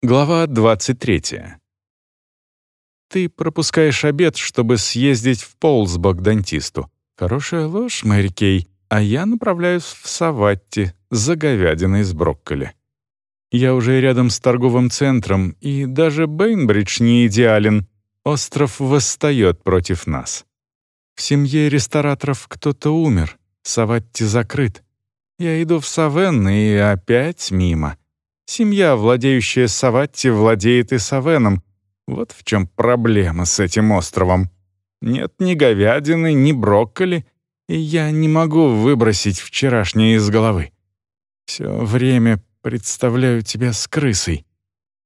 Глава 23. Ты пропускаешь обед, чтобы съездить в Полсбок к дантисту. Хорошая ложь, Мэри Кей, а я направляюсь в Саватти за говядиной с брокколи. Я уже рядом с торговым центром, и даже Бейнбридж не идеален. Остров восстает против нас. В семье рестораторов кто-то умер, Саватти закрыт. Я иду в Савен и опять мимо. Семья, владеющая Саватти, владеет и Савеном. Вот в чем проблема с этим островом. Нет ни говядины, ни брокколи, и я не могу выбросить вчерашнее из головы. Все время представляю тебя с крысой.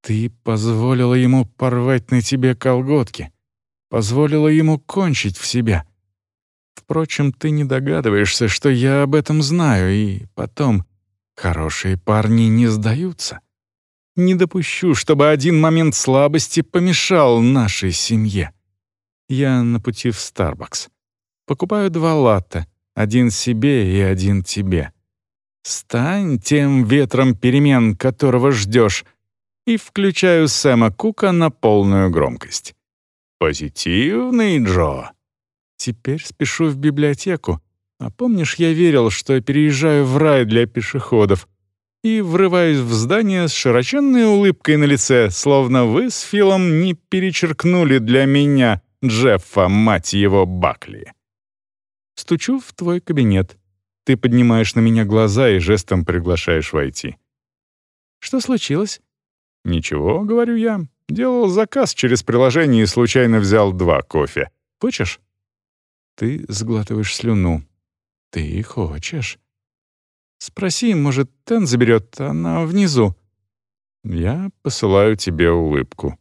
Ты позволила ему порвать на тебе колготки, позволила ему кончить в себя. Впрочем, ты не догадываешься, что я об этом знаю, и потом Хорошие парни не сдаются. Не допущу, чтобы один момент слабости помешал нашей семье. Я на пути в Starbucks. Покупаю два латте, один себе и один тебе. Стань тем ветром перемен, которого ждешь, и включаю Сэма Кука на полную громкость. Позитивный Джо. Теперь спешу в библиотеку, а помнишь, я верил, что переезжаю в рай для пешеходов и врываюсь в здание с широченной улыбкой на лице, словно вы с Филом не перечеркнули для меня Джеффа, мать его, Бакли. Стучу в твой кабинет. Ты поднимаешь на меня глаза и жестом приглашаешь войти. Что случилось? Ничего, говорю я. Делал заказ через приложение и случайно взял два кофе. Хочешь? Ты сглатываешь слюну. «Ты хочешь?» «Спроси, может, Тен заберет, она внизу». «Я посылаю тебе улыбку».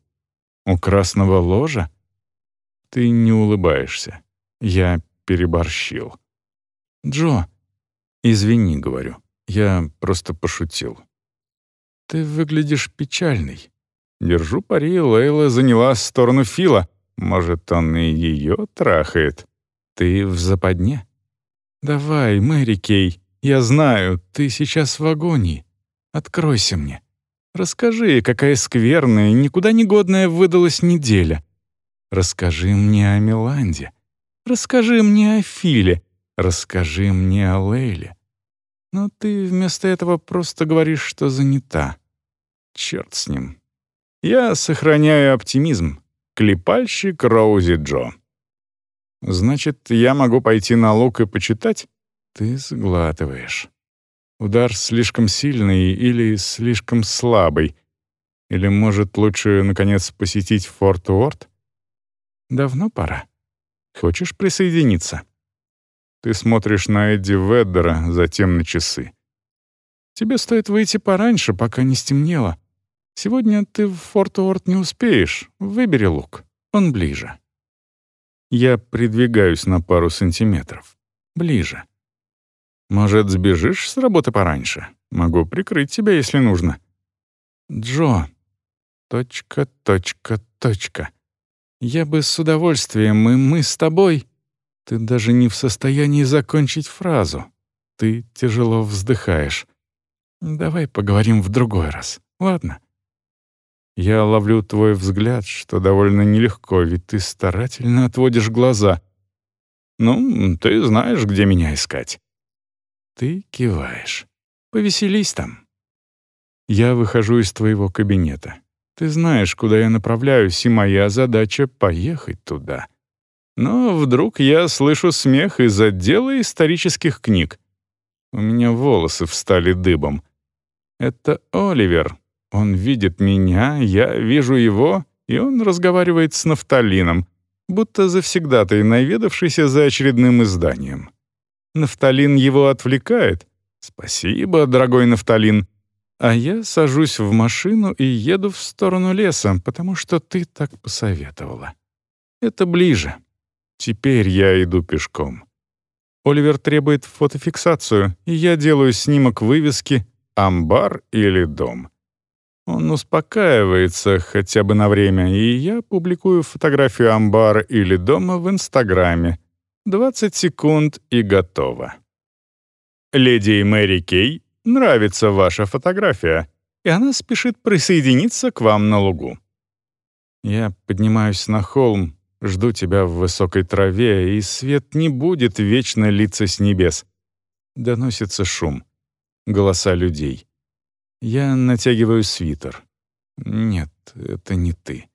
«У красного ложа?» «Ты не улыбаешься. Я переборщил». «Джо». «Извини», — говорю. «Я просто пошутил». «Ты выглядишь печальный». Держу пари, Лейла заняла сторону Фила. Может, он и ее трахает. Ты в западне? «Давай, Мэри Кей, я знаю, ты сейчас в агонии. Откройся мне. Расскажи, какая скверная, никуда не годная выдалась неделя. Расскажи мне о Миланде. Расскажи мне о Филе. Расскажи мне о Лейле. Но ты вместо этого просто говоришь, что занята. Черт с ним. Я сохраняю оптимизм. Клепальщик Роузи Джо. Значит, я могу пойти на луг и почитать? Ты сглатываешь. Удар слишком сильный или слишком слабый? Или, может, лучше, наконец, посетить Форт Уорд? Давно пора. Хочешь присоединиться? Ты смотришь на Эдди Веддера, затем на часы. Тебе стоит выйти пораньше, пока не стемнело. Сегодня ты в Форт Уорд не успеешь. Выбери лук. Он ближе. Я придвигаюсь на пару сантиметров. Ближе. Может, сбежишь с работы пораньше? Могу прикрыть тебя, если нужно. Джо. Точка, точка, точка. Я бы с удовольствием, и мы с тобой. Ты даже не в состоянии закончить фразу. Ты тяжело вздыхаешь. Давай поговорим в другой раз, ладно? Я ловлю твой взгляд, что довольно нелегко, ведь ты старательно отводишь глаза. Ну, ты знаешь, где меня искать. Ты киваешь. Повеселись там. Я выхожу из твоего кабинета. Ты знаешь, куда я направляюсь, и моя задача — поехать туда. Но вдруг я слышу смех из отдела исторических книг. У меня волосы встали дыбом. Это Оливер, он видит меня, я вижу его, и он разговаривает с Нафталином, будто завсегдатый, наведавшийся за очередным изданием. Нафталин его отвлекает. «Спасибо, дорогой Нафталин». А я сажусь в машину и еду в сторону леса, потому что ты так посоветовала. Это ближе. Теперь я иду пешком. Оливер требует фотофиксацию, и я делаю снимок вывески «Амбар» или «Дом». Он успокаивается хотя бы на время, и я публикую фотографию амбара или дома в Инстаграме. 20 секунд и готово. «Леди Мэри Кей, нравится ваша фотография. и она спешит присоединиться к вам на лугу. Я поднимаюсь на холм, жду тебя в высокой траве, и свет не будет вечно литься с небес. Доносится шум, голоса людей. Я натягиваю свитер. Нет, это не ты.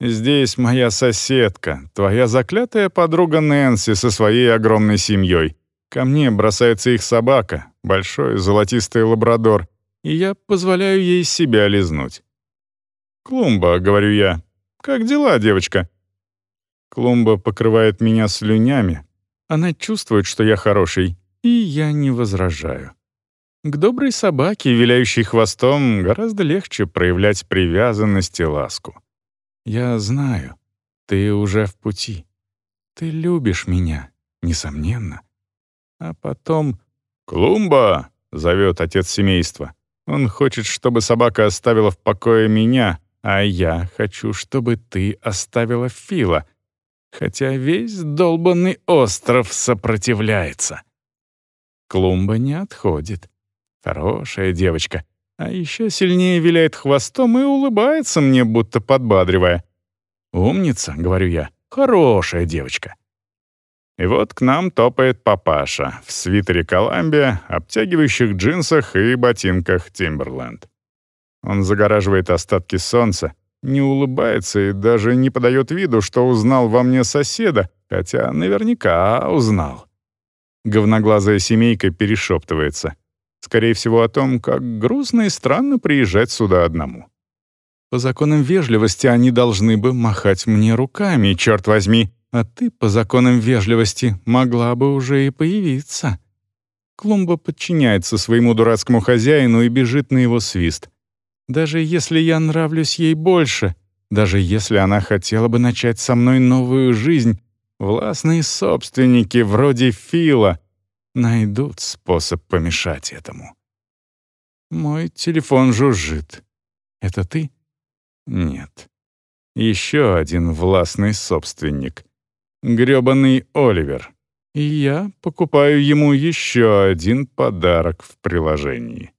Здесь моя соседка, твоя заклятая подруга Нэнси со своей огромной семьей. Ко мне бросается их собака, большой золотистый лабрадор, и я позволяю ей себя лизнуть. «Клумба», — говорю я, — «как дела, девочка?» Клумба покрывает меня слюнями. Она чувствует, что я хороший, и я не возражаю. К доброй собаке, виляющей хвостом, гораздо легче проявлять привязанность и ласку. Я знаю, ты уже в пути. Ты любишь меня, несомненно. А потом... «Клумба!» — зовет отец семейства. Он хочет, чтобы собака оставила в покое меня, а я хочу, чтобы ты оставила Фила, хотя весь долбанный остров сопротивляется. Клумба не отходит. Хорошая девочка. А еще сильнее виляет хвостом и улыбается мне, будто подбадривая. «Умница», — говорю я, — «хорошая девочка». И вот к нам топает папаша в свитере Коламбия, обтягивающих джинсах и ботинках Тимберленд. Он загораживает остатки солнца, не улыбается и даже не подает виду, что узнал во мне соседа, хотя наверняка узнал. Говноглазая семейка перешептывается. Скорее всего, о том, как грустно и странно приезжать сюда одному. По законам вежливости они должны бы махать мне руками, черт возьми, а ты по законам вежливости могла бы уже и появиться. Клумба подчиняется своему дурацкому хозяину и бежит на его свист. Даже если я нравлюсь ей больше, даже если она хотела бы начать со мной новую жизнь, властные собственники вроде Фила найдут способ помешать этому. Мой телефон жужжит. Это ты? Нет. Еще один властный собственник. Грёбаный Оливер. И я покупаю ему еще один подарок в приложении.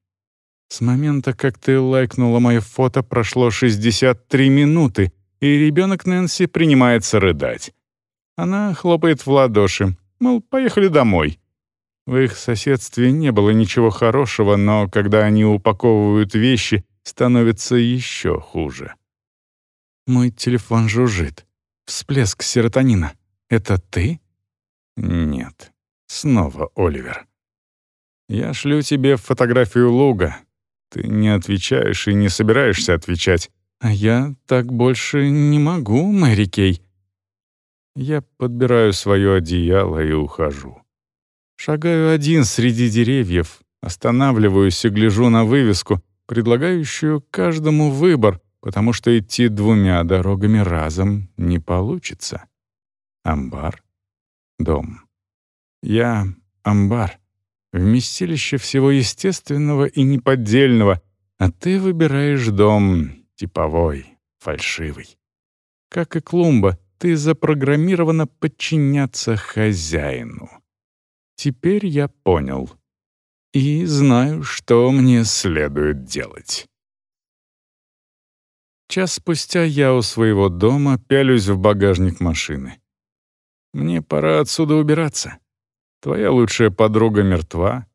С момента, как ты лайкнула мое фото, прошло 63 минуты, и ребенок Нэнси принимается рыдать. Она хлопает в ладоши, мол, поехали домой. В их соседстве не было ничего хорошего, но когда они упаковывают вещи, становится еще хуже. Мой телефон жужжит. Всплеск серотонина. Это ты? Нет. Снова Оливер. Я шлю тебе фотографию луга, ты не отвечаешь и не собираешься отвечать. А я так больше не могу, Мэри Кей. Я подбираю свое одеяло и ухожу. Шагаю один среди деревьев, останавливаюсь и гляжу на вывеску, предлагающую каждому выбор, потому что идти двумя дорогами разом не получится. Амбар, дом. Я амбар вместилище всего естественного и неподдельного, а ты выбираешь дом типовой, фальшивый. Как и клумба, ты запрограммирована подчиняться хозяину. Теперь я понял. И знаю, что мне следует делать. Час спустя я у своего дома пялюсь в багажник машины. Мне пора отсюда убираться. Твоя лучшая подруга мертва,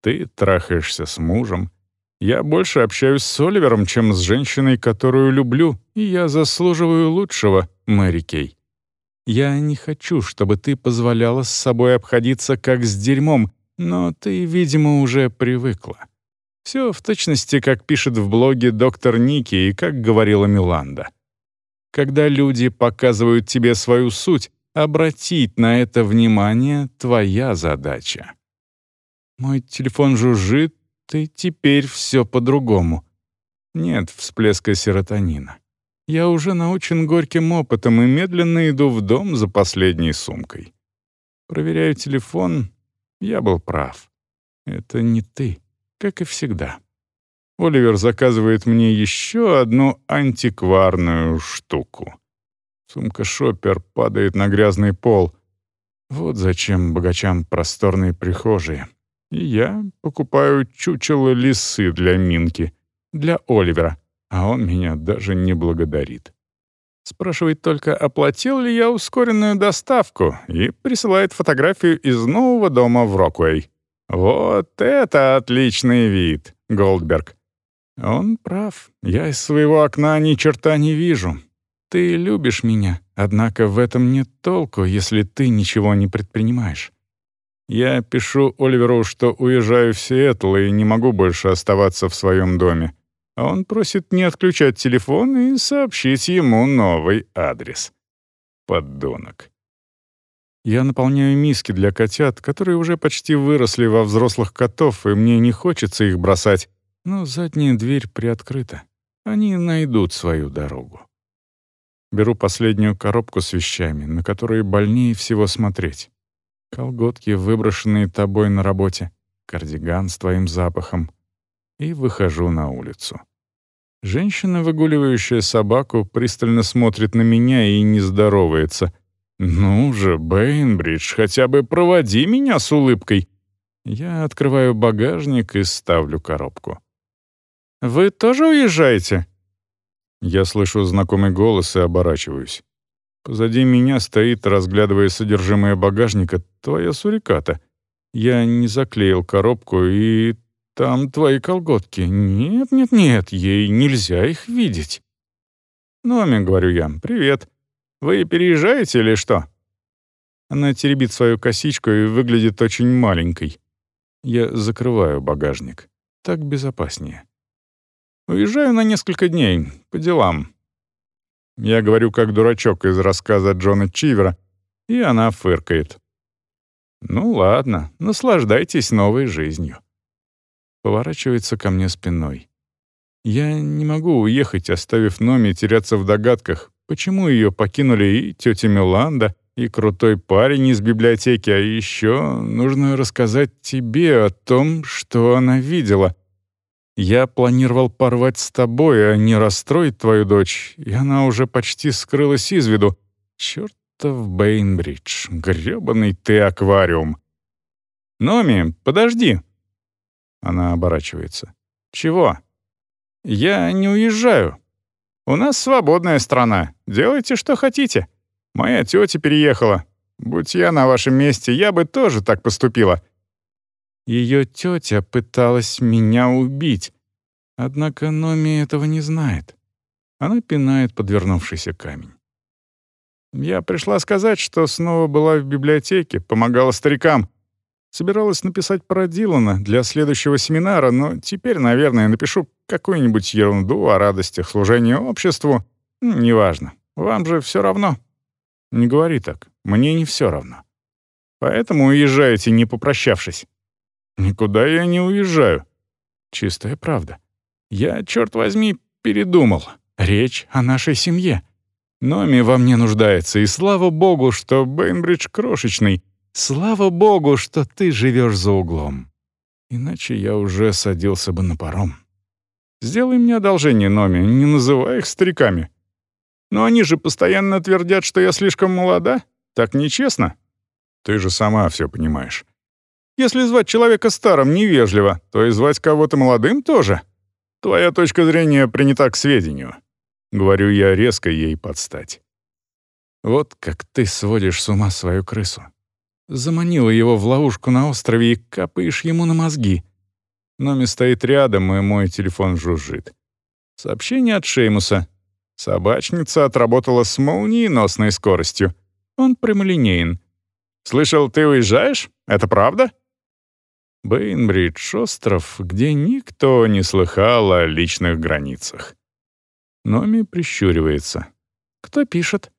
ты трахаешься с мужем. Я больше общаюсь с Оливером, чем с женщиной, которую люблю, и я заслуживаю лучшего, Мэри Кей. Я не хочу, чтобы ты позволяла с собой обходиться как с дерьмом, но ты, видимо, уже привыкла. Все в точности, как пишет в блоге доктор Ники и как говорила Миланда. Когда люди показывают тебе свою суть, Обратить на это внимание — твоя задача. Мой телефон жужжит, и теперь все по-другому. Нет всплеска серотонина. Я уже научен горьким опытом и медленно иду в дом за последней сумкой. Проверяю телефон. Я был прав. Это не ты, как и всегда. Оливер заказывает мне еще одну антикварную штуку. Сумка-шоппер падает на грязный пол. Вот зачем богачам просторные прихожие. И я покупаю чучело лисы для Минки. Для Оливера, а он меня даже не благодарит. Спрашивает только, оплатил ли я ускоренную доставку, и присылает фотографию из нового дома в Роквей. «Вот это отличный вид, Голдберг!» Он прав. Я из своего окна ни черта не вижу. Ты любишь меня, однако в этом нет толку, если ты ничего не предпринимаешь. Я пишу Оливеру, что уезжаю в Сиэтл и не могу больше оставаться в своем доме. Он просит не отключать телефон и сообщить ему новый адрес. Подонок. Я наполняю миски для котят, которые уже почти выросли во взрослых котов, и мне не хочется их бросать, но задняя дверь приоткрыта. Они найдут свою дорогу. Беру последнюю коробку с вещами, на которые больнее всего смотреть. Колготки, выброшенные тобой на работе, кардиган с твоим запахом. И выхожу на улицу. Женщина, выгуливающая собаку, пристально смотрит на меня и не здоровается. «Ну же, Бейнбридж, хотя бы проводи меня с улыбкой!» Я открываю багажник и ставлю коробку. «Вы тоже уезжаете?» Я слышу знакомый голос и оборачиваюсь. Позади меня стоит, разглядывая содержимое багажника, твоя суриката. Я не заклеил коробку, и там твои колготки. Нет, нет, нет, ей нельзя их видеть. «Номи», — говорю я, — «привет. Вы переезжаете или что?» Она теребит свою косичку и выглядит очень маленькой. Я закрываю багажник. Так безопаснее. Уезжаю на несколько дней, по делам. Я говорю как дурачок из рассказа Джона Чивера, и она фыркает. Ну ладно, наслаждайтесь новой жизнью. Поворачивается ко мне спиной. Я не могу уехать, оставив Номи теряться в догадках, почему ее покинули и тетя Миланда, и крутой парень из библиотеки, а еще нужно рассказать тебе о том, что она видела — я планировал порвать с тобой, а не расстроить твою дочь, и она уже почти скрылась из виду. Чёртов Бейнбридж, грёбаный ты аквариум. «Номи, подожди!» Она оборачивается. «Чего?» «Я не уезжаю. У нас свободная страна. Делайте, что хотите. Моя тетя переехала. Будь я на вашем месте, я бы тоже так поступила. Ее тетя пыталась меня убить. Однако Номи этого не знает. Она пинает подвернувшийся камень. Я пришла сказать, что снова была в библиотеке, помогала старикам. Собиралась написать про Дилана для следующего семинара, но теперь, наверное, напишу какую-нибудь ерунду о радостях служения обществу. Неважно. Вам же все равно. Не говори так. Мне не все равно. Поэтому уезжаете, не попрощавшись. Никуда я не уезжаю. Чистая правда. Я, черт возьми, передумал. Речь о нашей семье. Номи во мне нуждается, и слава богу, что Бейнбридж крошечный. Слава богу, что ты живешь за углом. Иначе я уже садился бы на паром. Сделай мне одолжение, Номи, не называй их стариками. Но они же постоянно твердят, что я слишком молода. Так нечестно. Ты же сама все понимаешь. Если звать человека старым невежливо, то и звать кого-то молодым тоже. Твоя точка зрения принята к сведению. Говорю я резко ей подстать. Вот как ты сводишь с ума свою крысу. Заманила его в ловушку на острове и капаешь ему на мозги. Номи стоит рядом, и мой телефон жужжит. Сообщение от Шеймуса. Собачница отработала с молниеносной скоростью. Он прямолинеен. «Слышал, ты уезжаешь? Это правда?» Бейнбридж — остров, где никто не слыхал о личных границах. Номи прищуривается. «Кто пишет?»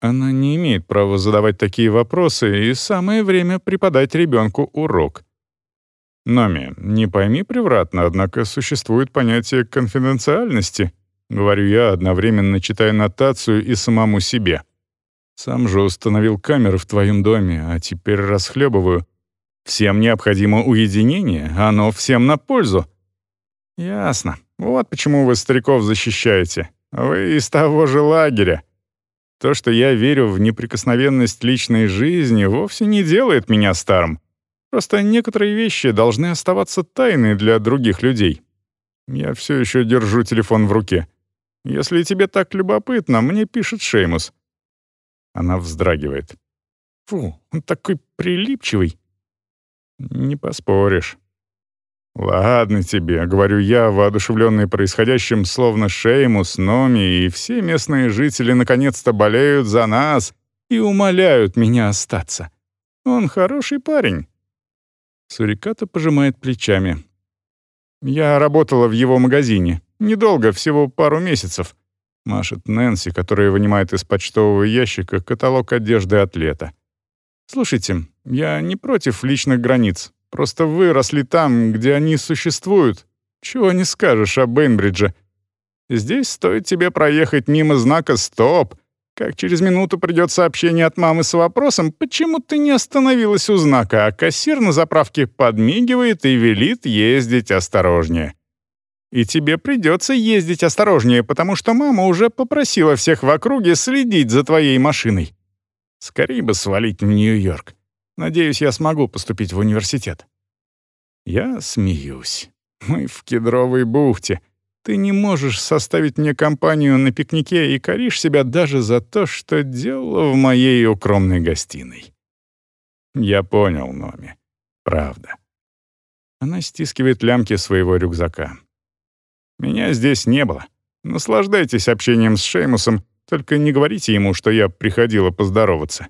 Она не имеет права задавать такие вопросы, и самое время преподать ребенку урок. «Номи, не пойми превратно, однако существует понятие конфиденциальности», — говорю я, одновременно читая нотацию и самому себе. «Сам же установил камеры в твоем доме, а теперь расхлебываю. Всем необходимо уединение, оно всем на пользу». «Ясно. Вот почему вы стариков защищаете. Вы из того же лагеря. То, что я верю в неприкосновенность личной жизни, вовсе не делает меня старым. Просто некоторые вещи должны оставаться тайной для других людей. Я все еще держу телефон в руке. Если тебе так любопытно, мне пишет Шеймус. Она вздрагивает. Фу, он такой прилипчивый. Не поспоришь. «Ладно тебе», — говорю я, воодушевленный происходящим, словно Шеймус, Номи и все местные жители наконец-то болеют за нас и умоляют меня остаться. Он хороший парень. Суриката пожимает плечами. «Я работала в его магазине. Недолго, всего пару месяцев», — машет Нэнси, которая вынимает из почтового ящика каталог одежды атлета. «Слушайте, я не против личных границ, Просто выросли там, где они существуют. Чего не скажешь о Бейнбридже. Здесь стоит тебе проехать мимо знака «Стоп», как через минуту придет сообщение от мамы с вопросом, почему ты не остановилась у знака, а кассир на заправке подмигивает и велит ездить осторожнее. И тебе придется ездить осторожнее, потому что мама уже попросила всех в округе следить за твоей машиной. Скорее бы свалить в Нью-Йорк. Надеюсь, я смогу поступить в университет». Я смеюсь. Мы в Кедровой бухте. Ты не можешь составить мне компанию на пикнике и коришь себя даже за то, что делала в моей укромной гостиной. Я понял, Номи. Правда. Она стискивает лямки своего рюкзака. Меня здесь не было. Наслаждайтесь общением с Шеймусом, только не говорите ему, что я приходила поздороваться.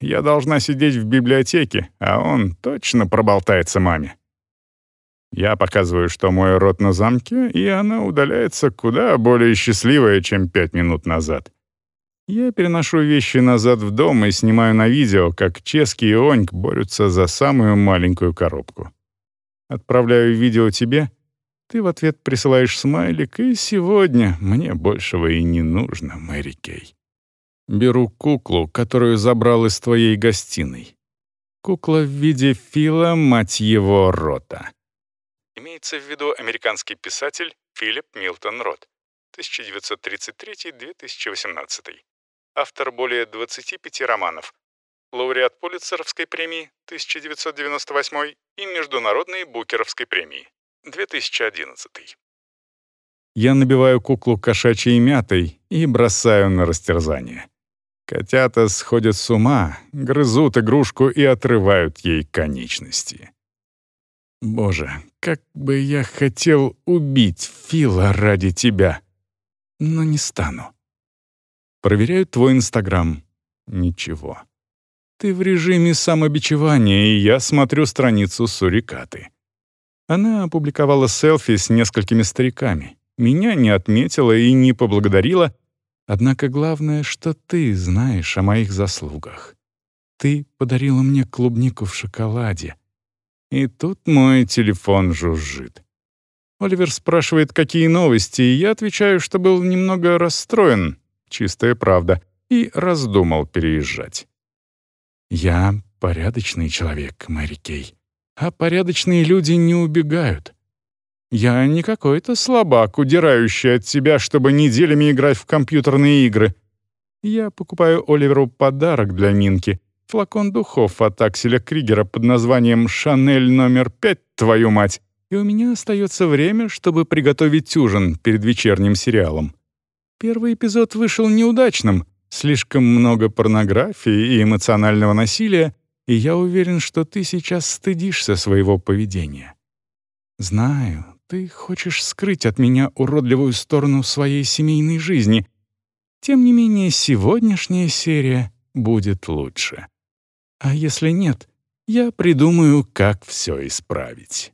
Я должна сидеть в библиотеке, а он точно проболтается маме. Я показываю, что мой рот на замке, и она удаляется куда более счастливая, чем пять минут назад. Я переношу вещи назад в дом и снимаю на видео, как Чески и Оньк борются за самую маленькую коробку. Отправляю видео тебе, ты в ответ присылаешь смайлик, и сегодня мне большего и не нужно, Мэри Кей. Беру куклу, которую забрал из твоей гостиной. Кукла в виде Фила, мать его, Рота. Имеется в виду американский писатель Филипп Милтон Рот, 1933-2018. Автор более 25 романов. Лауреат Пулитцеровской премии 1998 и Международной Букеровской премии 2011. Я набиваю куклу кошачьей мятой и бросаю на растерзание. Котята сходят с ума, грызут игрушку и отрывают ей конечности. Боже, как бы я хотел убить Фила ради тебя, но не стану. Проверяю твой Инстаграм. Ничего. Ты в режиме самобичевания, и я смотрю страницу Сурикаты. Она опубликовала селфи с несколькими стариками. Меня не отметила и не поблагодарила, Однако главное, что ты знаешь о моих заслугах. Ты подарила мне клубнику в шоколаде. И тут мой телефон жужжит. Оливер спрашивает, какие новости, и я отвечаю, что был немного расстроен, чистая правда, и раздумал переезжать. Я порядочный человек, Мэри Кей, а порядочные люди не убегают. Я не какой-то слабак, удирающий от себя, чтобы неделями играть в компьютерные игры. Я покупаю Оливеру подарок для Минки. Флакон духов от Акселя Кригера под названием «Шанель номер пять, твою мать». И у меня остается время, чтобы приготовить ужин перед вечерним сериалом. Первый эпизод вышел неудачным. Слишком много порнографии и эмоционального насилия, и я уверен, что ты сейчас стыдишься своего поведения. Знаю, ты хочешь скрыть от меня уродливую сторону своей семейной жизни. Тем не менее, сегодняшняя серия будет лучше. А если нет, я придумаю, как все исправить.